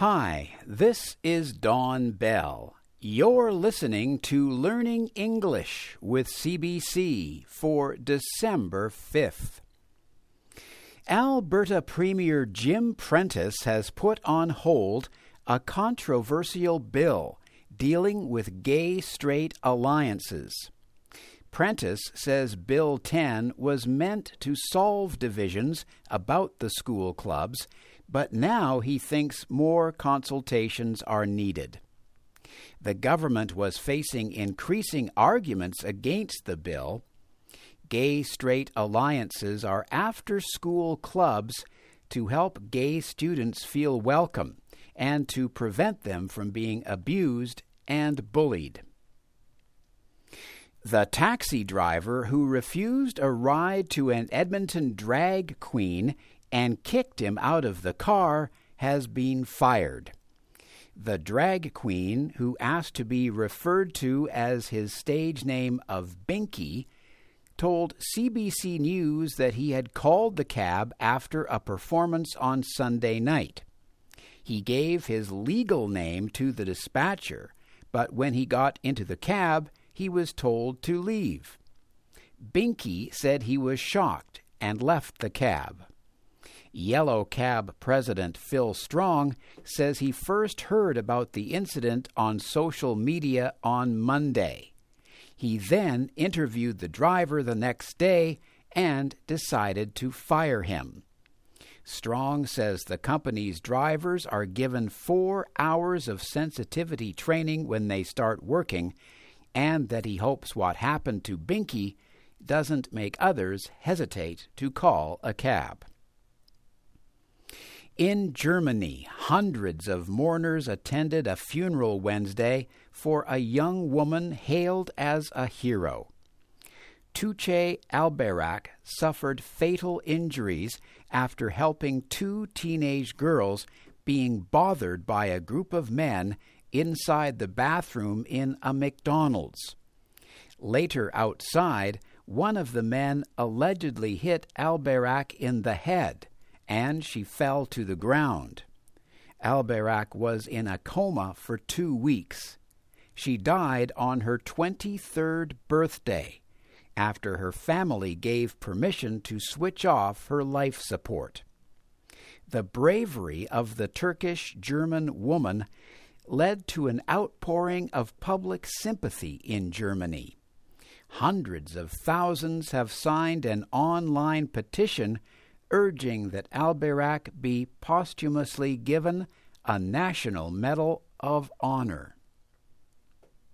Hi, this is Don Bell. You're listening to Learning English with CBC for December 5th. Alberta Premier Jim Prentice has put on hold a controversial bill dealing with gay straight alliances. Prentice says Bill 10 was meant to solve divisions about the school clubs but now he thinks more consultations are needed. The government was facing increasing arguments against the bill. Gay straight alliances are after school clubs to help gay students feel welcome and to prevent them from being abused and bullied. The taxi driver who refused a ride to an Edmonton drag queen and kicked him out of the car has been fired. The drag queen, who asked to be referred to as his stage name of Binky, told CBC News that he had called the cab after a performance on Sunday night. He gave his legal name to the dispatcher, but when he got into the cab, he was told to leave. Binky said he was shocked and left the cab. Yellow Cab president Phil Strong says he first heard about the incident on social media on Monday. He then interviewed the driver the next day and decided to fire him. Strong says the company's drivers are given four hours of sensitivity training when they start working, and that he hopes what happened to Binky doesn't make others hesitate to call a cab. In Germany, hundreds of mourners attended a funeral Wednesday for a young woman hailed as a hero. Tugce Albayrak suffered fatal injuries after helping two teenage girls being bothered by a group of men inside the bathroom in a McDonald's. Later outside, one of the men allegedly hit Albayrak in the head and she fell to the ground. Albayrak was in a coma for two weeks. She died on her 23rd birthday after her family gave permission to switch off her life support. The bravery of the Turkish German woman led to an outpouring of public sympathy in Germany. Hundreds of thousands have signed an online petition urging that Albayrak be posthumously given a National Medal of Honor.